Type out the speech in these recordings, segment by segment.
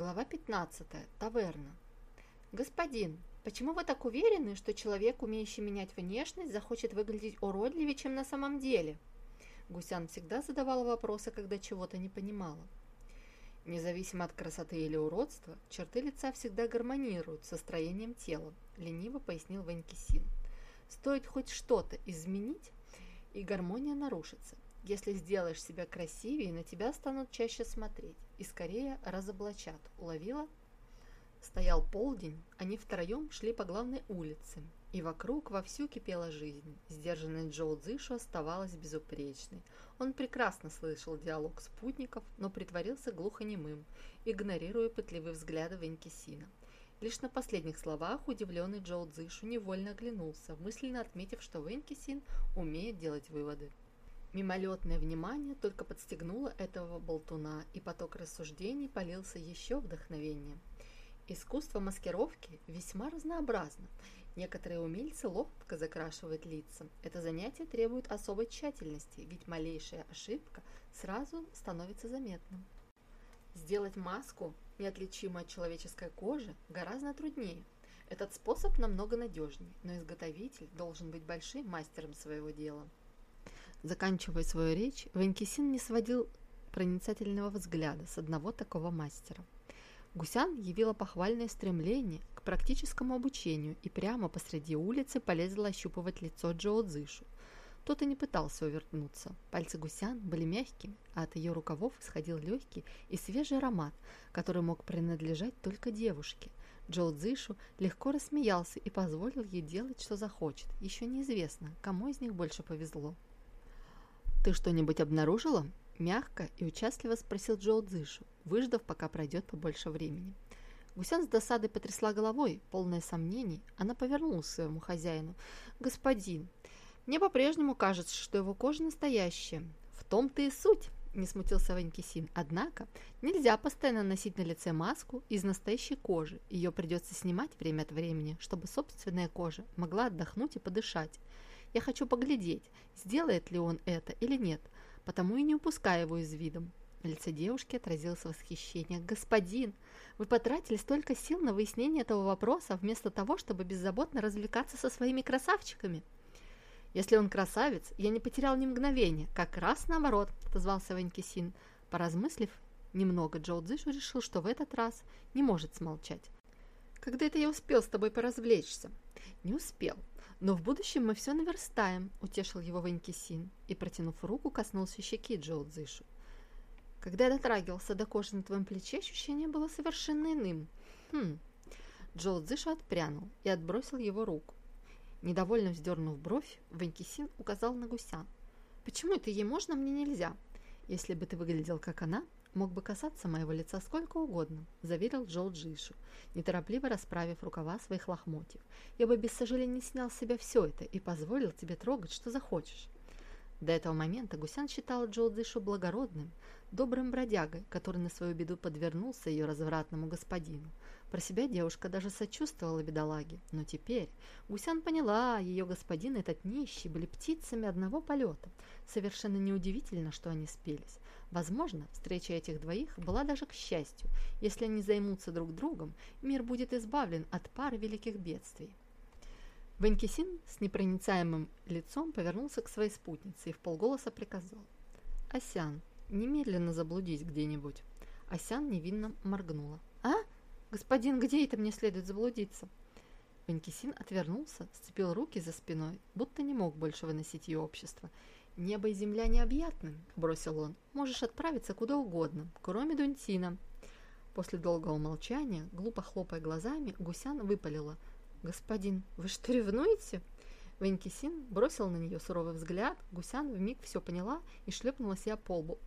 Глава 15. Таверна. «Господин, почему вы так уверены, что человек, умеющий менять внешность, захочет выглядеть уродливее, чем на самом деле?» Гусян всегда задавал вопросы, когда чего-то не понимала. Независимо от красоты или уродства, черты лица всегда гармонируют со строением тела, лениво пояснил Ванькисин. Стоит хоть что-то изменить, и гармония нарушится. Если сделаешь себя красивее, на тебя станут чаще смотреть и скорее разоблачат. Уловила? Стоял полдень, они втроем шли по главной улице, и вокруг вовсю кипела жизнь. Сдержанный Джоу Цзышу оставалась безупречной. Он прекрасно слышал диалог спутников, но притворился глухонемым, игнорируя пытливые взгляды Венкисина. Лишь на последних словах удивленный Джоу Цзышу невольно оглянулся, мысленно отметив, что Венкисин умеет делать выводы. Мимолетное внимание только подстегнуло этого болтуна, и поток рассуждений полился еще вдохновением. Искусство маскировки весьма разнообразно. Некоторые умельцы ловко закрашивают лица. Это занятие требует особой тщательности, ведь малейшая ошибка сразу становится заметным. Сделать маску, неотличимую от человеческой кожи, гораздо труднее. Этот способ намного надежнее, но изготовитель должен быть большим мастером своего дела. Заканчивая свою речь, Ванькисин не сводил проницательного взгляда с одного такого мастера. Гусян явила похвальное стремление к практическому обучению и прямо посреди улицы полезла ощупывать лицо Джоу Цзышу. Тот и не пытался увернуться. Пальцы гусян были мягкими, а от ее рукавов исходил легкий и свежий аромат, который мог принадлежать только девушке. Джоу Цзышу легко рассмеялся и позволил ей делать, что захочет. Еще неизвестно, кому из них больше повезло. «Ты что-нибудь обнаружила?» Мягко и участливо спросил Джоу Цзышу, выждав, пока пройдет побольше времени. Гусян с досадой потрясла головой, полная сомнений. Она повернулась к своему хозяину. «Господин, мне по-прежнему кажется, что его кожа настоящая. В том-то и суть!» Не смутился Ванькисин. Однако нельзя постоянно носить на лице маску из настоящей кожи. Ее придется снимать время от времени, чтобы собственная кожа могла отдохнуть и подышать. Я хочу поглядеть, сделает ли он это или нет, потому и не упускаю его из виду. На лице девушки отразилось восхищение. «Господин, вы потратили столько сил на выяснение этого вопроса, вместо того, чтобы беззаботно развлекаться со своими красавчиками!» «Если он красавец, я не потерял ни мгновения. Как раз наоборот», — отозвался Ванькисин. Поразмыслив немного, Джоу Цзышу решил, что в этот раз не может смолчать. «Когда это я успел с тобой поразвлечься?» «Не успел. «Но в будущем мы все наверстаем», – утешил его Ванькисин и, протянув руку, коснулся щеки Джоу Цзышу. «Когда я дотрагивался до кожи на твоем плече, ощущение было совершенно иным». «Хм». Джоу Цзышу отпрянул и отбросил его руку. Недовольно вздернув бровь, Ванькисин указал на гуся. «Почему это ей можно, а мне нельзя? Если бы ты выглядел как она, мог бы касаться моего лица сколько угодно», – заверил Джоу Джишу, неторопливо расправив рукава своих лохмотьев. «Я бы без сожаления снял с себя все это и позволил тебе трогать, что захочешь». До этого момента Гусян считал Джоу Дзишу благородным, добрым бродягой, который на свою беду подвернулся ее развратному господину. Про себя девушка даже сочувствовала бедолаге, но теперь Гусян поняла, ее господин и этот нищий были птицами одного полета. Совершенно неудивительно, что они спелись. Возможно, встреча этих двоих была даже к счастью. Если они займутся друг другом, мир будет избавлен от пары великих бедствий. Ванькисин с непроницаемым лицом повернулся к своей спутнице и в полголоса приказал. «Асян, немедленно заблудись где-нибудь». Асян невинно моргнула. «А?» «Господин, где это мне следует заблудиться?» Ванькисин отвернулся, сцепил руки за спиной, будто не мог больше выносить ее общество. «Небо и земля необъятны», — бросил он. «Можешь отправиться куда угодно, кроме Дунтина». После долгого молчания, глупо хлопая глазами, Гусян выпалила. «Господин, вы что, ревнуете?» Венкисин бросил на нее суровый взгляд, Гусян вмиг все поняла и шлепнула себя по лбу.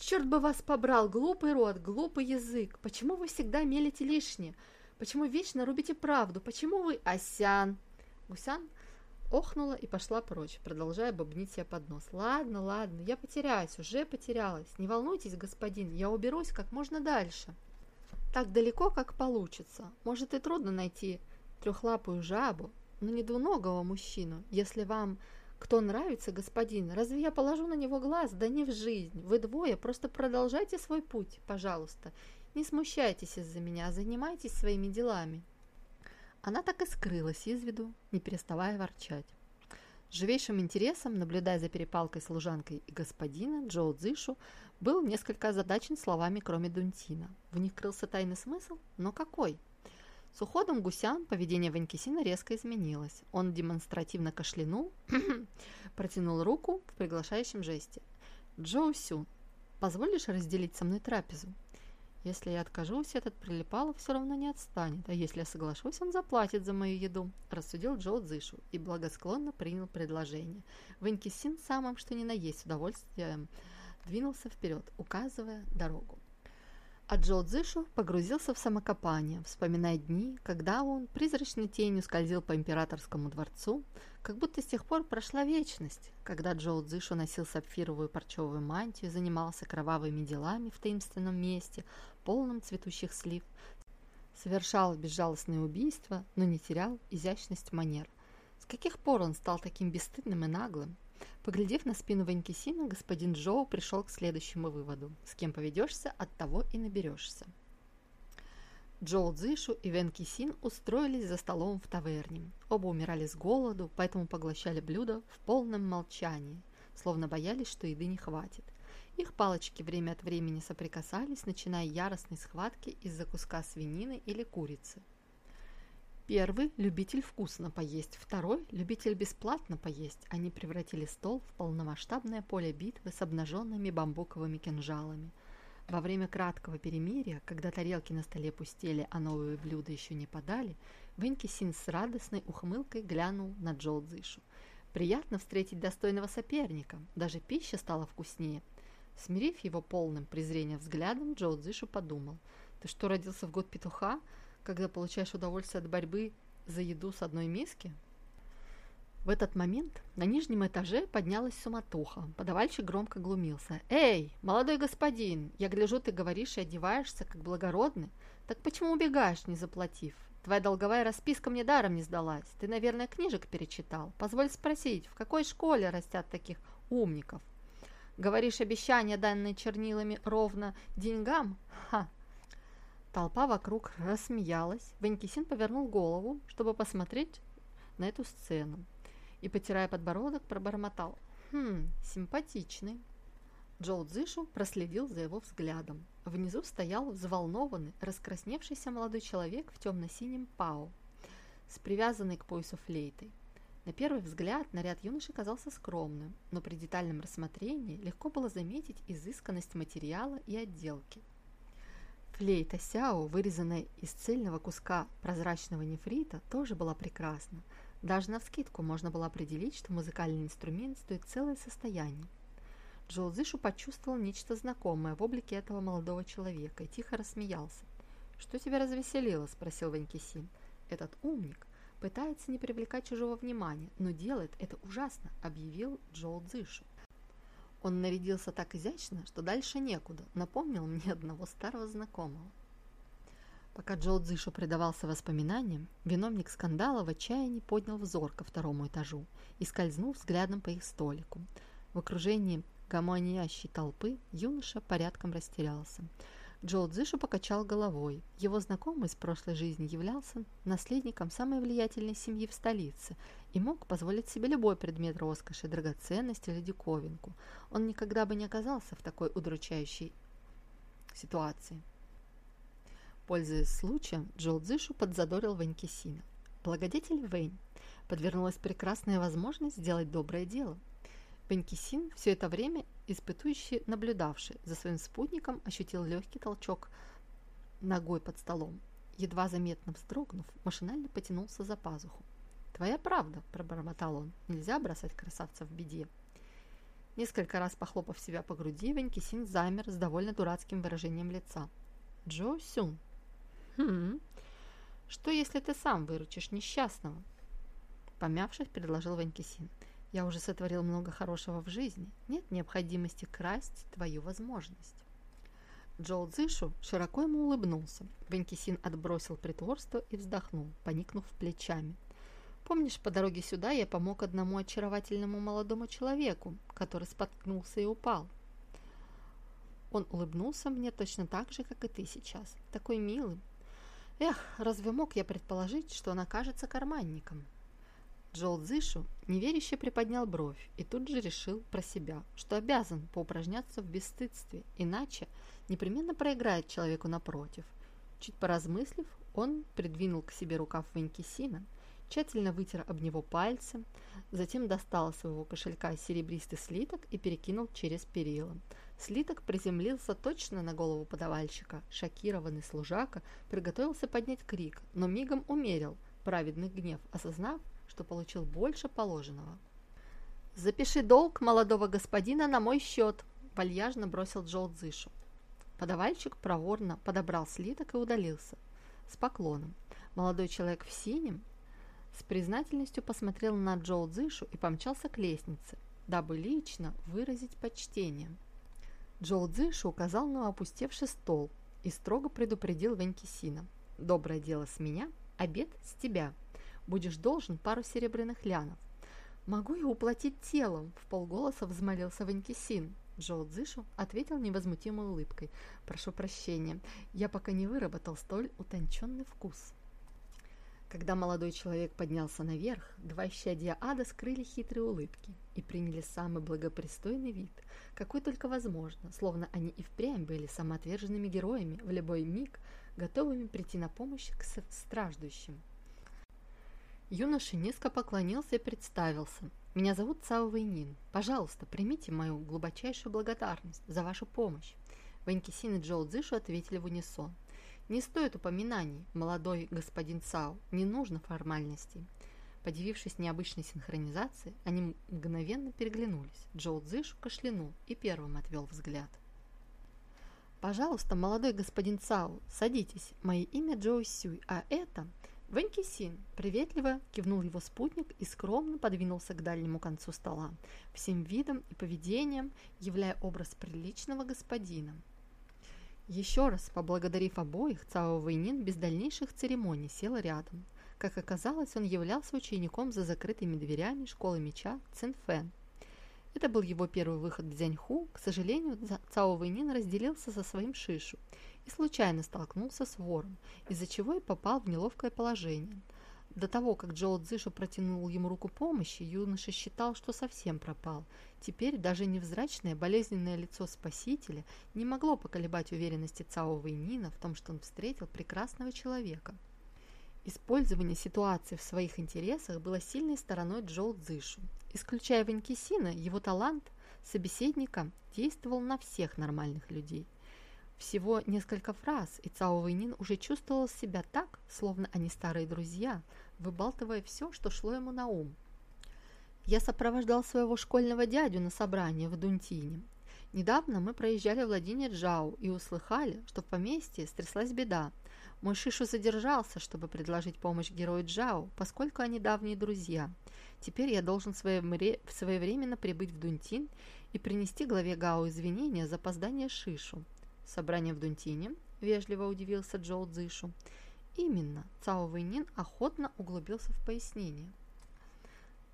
Черт бы вас побрал, глупый рот, глупый язык. Почему вы всегда мелите лишнее? Почему вечно рубите правду? Почему вы... Осян! Гусян охнула и пошла прочь, продолжая бубнить себе под нос. «Ладно, ладно, я потеряюсь, уже потерялась. Не волнуйтесь, господин, я уберусь как можно дальше. Так далеко, как получится. Может и трудно найти трехлапую жабу, но не двуногого мужчину. Если вам «Кто нравится, господин? Разве я положу на него глаз? Да не в жизнь. Вы двое просто продолжайте свой путь, пожалуйста. Не смущайтесь из-за меня, занимайтесь своими делами». Она так и скрылась из виду, не переставая ворчать. С живейшим интересом, наблюдая за перепалкой служанкой и господина, Джоу Цзишу был несколько озадачен словами, кроме Дунтина. В них крылся тайный смысл, но какой? С уходом гусян поведение Ванькисина резко изменилось. Он демонстративно кашлянул, протянул руку в приглашающем жесте. «Джоу Сюн, позволишь разделить со мной трапезу?» Если я откажусь, этот прилипалов все равно не отстанет, а если я соглашусь, он заплатит за мою еду», – рассудил Джоу Цзышу и благосклонно принял предложение. Вэньки Син самым что ни на есть удовольствием двинулся вперед, указывая дорогу. А Джо Цзышу погрузился в самокопание, вспоминая дни, когда он призрачной тенью скользил по императорскому дворцу, как будто с тех пор прошла вечность, когда Джо Цзышу носил сапфировую парчевую мантию, занимался кровавыми делами в таинственном месте, полном цветущих слив, совершал безжалостные убийства, но не терял изящность манер. С каких пор он стал таким бесстыдным и наглым? Поглядев на спину Ванькисина, господин Джоу пришел к следующему выводу. С кем поведешься, от того и наберешься. Джоу Цзишу и Вен Кисин устроились за столом в таверне. Оба умирали с голоду, поэтому поглощали блюда в полном молчании, словно боялись, что еды не хватит. Их палочки время от времени соприкасались, начиная яростной схватки из-за куска свинины или курицы. Первый – любитель вкусно поесть, второй – любитель бесплатно поесть. Они превратили стол в полномасштабное поле битвы с обнаженными бамбуковыми кинжалами. Во время краткого перемирия, когда тарелки на столе пустели, а новые блюда еще не подали, Венки Син с радостной ухмылкой глянул на Джоу. Приятно встретить достойного соперника, даже пища стала вкуснее. Смирив его полным презрением взглядом, Джоу Цзышу подумал, «Ты что, родился в год петуха?» когда получаешь удовольствие от борьбы за еду с одной миски? В этот момент на нижнем этаже поднялась суматоха. Подавальщик громко глумился. «Эй, молодой господин, я гляжу, ты говоришь и одеваешься, как благородный. Так почему убегаешь, не заплатив? Твоя долговая расписка мне даром не сдалась. Ты, наверное, книжек перечитал. Позволь спросить, в какой школе растят таких умников? Говоришь, обещания, данные чернилами, ровно деньгам? Ха, Толпа вокруг рассмеялась. Ванькисин повернул голову, чтобы посмотреть на эту сцену. И, потирая подбородок, пробормотал. «Хм, симпатичный». Джоу Цзышу проследил за его взглядом. Внизу стоял взволнованный, раскрасневшийся молодой человек в темно-синем пау с привязанной к поясу флейтой. На первый взгляд наряд юноши казался скромным, но при детальном рассмотрении легко было заметить изысканность материала и отделки – Флейта Сяо, вырезанная из цельного куска прозрачного нефрита, тоже была прекрасна. Даже навскидку можно было определить, что музыкальный инструмент стоит целое состояние. Джоу Зышу почувствовал нечто знакомое в облике этого молодого человека и тихо рассмеялся. «Что тебя развеселило?» – спросил Ванькисин. «Этот умник пытается не привлекать чужого внимания, но делает это ужасно», – объявил Джоу Цзышу. Он нарядился так изящно, что дальше некуда, напомнил мне одного старого знакомого. Пока Джо Дзишу предавался воспоминаниям, виновник скандала в отчаянии поднял взор ко второму этажу и скользнул взглядом по их столику. В окружении гомонящей толпы юноша порядком растерялся – Джоу Цзышу покачал головой. Его знакомый из прошлой жизни являлся наследником самой влиятельной семьи в столице и мог позволить себе любой предмет роскоши, драгоценность или диковинку. Он никогда бы не оказался в такой удручающей ситуации. Пользуясь случаем, Джоу Цзышу подзадорил Вэнькисина. Благодетель Вэнь подвернулась прекрасная возможность сделать доброе дело. Вэнькисин все это время испытующий, наблюдавший за своим спутником, ощутил легкий толчок ногой под столом. Едва заметно вздрогнув, машинально потянулся за пазуху. «Твоя правда», – пробормотал он, – «нельзя бросать красавца в беде». Несколько раз похлопав себя по груди, Венкисин замер с довольно дурацким выражением лица. «Джо Сюн». «Хм, что если ты сам выручишь несчастного?» Помявшись, предложил Венкисин. Я уже сотворил много хорошего в жизни. Нет необходимости красть твою возможность. Джоу Цзышу широко ему улыбнулся. Венкисин отбросил притворство и вздохнул, поникнув плечами. Помнишь, по дороге сюда я помог одному очаровательному молодому человеку, который споткнулся и упал? Он улыбнулся мне точно так же, как и ты сейчас. Такой милый. Эх, разве мог я предположить, что он окажется карманником? Джоэл Дзышу неверяще приподнял бровь и тут же решил про себя, что обязан поупражняться в бесстыдстве, иначе непременно проиграет человеку напротив. Чуть поразмыслив, он придвинул к себе рукав Ванькисина, тщательно вытер об него пальцы, затем достал из своего кошелька серебристый слиток и перекинул через перила. Слиток приземлился точно на голову подавальщика. Шокированный служака приготовился поднять крик, но мигом умерил праведный гнев, осознав, что получил больше положенного. «Запиши долг молодого господина на мой счет», – вальяжно бросил Джол Дзышу. Подавальщик проворно подобрал слиток и удалился. С поклоном. Молодой человек в синем с признательностью посмотрел на Джоу Дзышу и помчался к лестнице, дабы лично выразить почтение. Джоу Дзышу указал на опустевший стол и строго предупредил Венкисина. «Доброе дело с меня, обед с тебя». Будешь должен пару серебряных лянов. Могу я уплатить телом, в полголоса взмолился Ванькисин. Джоу Цзышу ответил невозмутимой улыбкой. «Прошу прощения, я пока не выработал столь утонченный вкус». Когда молодой человек поднялся наверх, два исчадия ада скрыли хитрые улыбки и приняли самый благопристойный вид, какой только возможно, словно они и впрямь были самоотверженными героями в любой миг, готовыми прийти на помощь к страждущим. Юноша низко поклонился и представился. «Меня зовут Цао Вэйнин. Пожалуйста, примите мою глубочайшую благодарность за вашу помощь». Ванькисин и Джоу Цзышу ответили в унисон. «Не стоит упоминаний, молодой господин Цао, не нужно формальностей». Подивившись необычной синхронизации, они мгновенно переглянулись. Джоу Цзышу кашлянул и первым отвел взгляд. «Пожалуйста, молодой господин Цао, садитесь. Мое имя Джоу Сюй, а это Ванькисин приветливо кивнул его спутник и скромно подвинулся к дальнему концу стола, всем видом и поведением являя образ приличного господина. Еще раз поблагодарив обоих, Цао Вэйнин без дальнейших церемоний сел рядом. Как оказалось, он являлся учеником за закрытыми дверями школы меча Цинфэн. Это был его первый выход в Дзяньху. К сожалению, Цао Вэйнин разделился со своим Шишу и случайно столкнулся с вором, из-за чего и попал в неловкое положение. До того, как Джоу Цзышу протянул ему руку помощи, юноша считал, что совсем пропал. Теперь даже невзрачное болезненное лицо спасителя не могло поколебать уверенности Цао Вэйнина в том, что он встретил прекрасного человека. Использование ситуации в своих интересах было сильной стороной Джоу Цзышу. Исключая Ванькисина, его талант собеседника действовал на всех нормальных людей. Всего несколько фраз, и Цао Вэйнин уже чувствовал себя так, словно они старые друзья, выбалтывая все, что шло ему на ум. Я сопровождал своего школьного дядю на собрание в Дунтине. Недавно мы проезжали владение Джао и услыхали, что в поместье стряслась беда. Мой Шишу задержался, чтобы предложить помощь герою Джао, поскольку они давние друзья. Теперь я должен своевременно прибыть в Дунтин и принести главе Гао извинения за опоздание Шишу. Собрание в Дунтине? Вежливо удивился Джоу Цзышу. Именно, Цао Вэйнин охотно углубился в пояснение.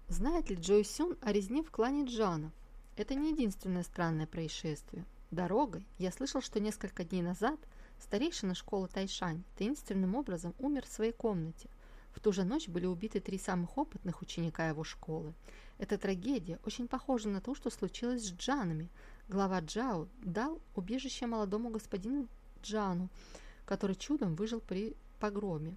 Знает ли Джой Сюн о резне в клане Джанов? Это не единственное странное происшествие. Дорогой я слышал, что несколько дней назад старейшина школы Тайшань таинственным образом умер в своей комнате. В ту же ночь были убиты три самых опытных ученика его школы. Эта трагедия очень похожа на то, что случилось с Джанами – Глава Джао дал убежище молодому господину Джану, который чудом выжил при погроме.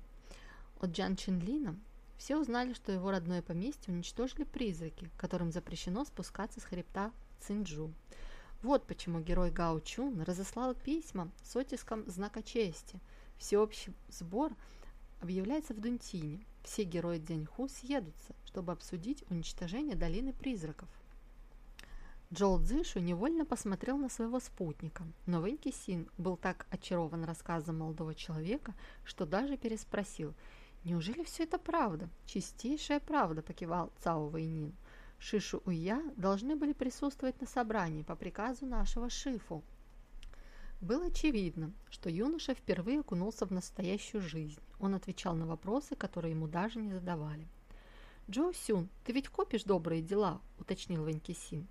От Джан Чинлина все узнали, что его родное поместье уничтожили призраки, которым запрещено спускаться с хребта Цинджу. Вот почему герой Гао Чун разослал письма с оттиском знака чести. Всеобщий сбор объявляется в Дунтине. Все герои Дзяньху съедутся, чтобы обсудить уничтожение долины призраков. Джоу Цзышу невольно посмотрел на своего спутника, но Вэньки Син был так очарован рассказом молодого человека, что даже переспросил, «Неужели все это правда?» «Чистейшая правда», – покивал Цао Вэйнин. Шишу и я должны были присутствовать на собрании по приказу нашего Шифу. Было очевидно, что юноша впервые окунулся в настоящую жизнь. Он отвечал на вопросы, которые ему даже не задавали. «Джо Сюн, ты ведь копишь добрые дела?» – уточнил Ванькисин.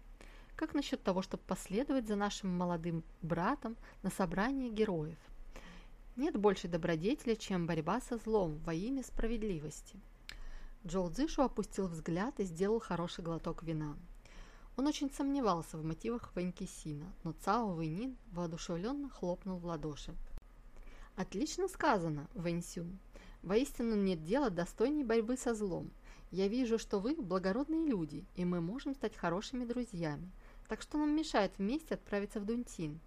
Как насчет того, чтобы последовать за нашим молодым братом на собрание героев? Нет большей добродетели, чем борьба со злом во имя справедливости. Джоу Цзышу опустил взгляд и сделал хороший глоток вина. Он очень сомневался в мотивах Ванькисина, но Цао Вэйнин воодушевленно хлопнул в ладоши. «Отлично сказано, Вэньсюн. Воистину нет дела достойней борьбы со злом. Я вижу, что вы благородные люди, и мы можем стать хорошими друзьями. Так что нам мешает вместе отправиться в Дунтин?»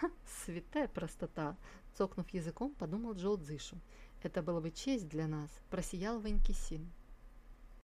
«Ха, святая простота!» – цокнув языком, подумал Джоу Цзышу. «Это было бы честь для нас», – просиял Ванькисин.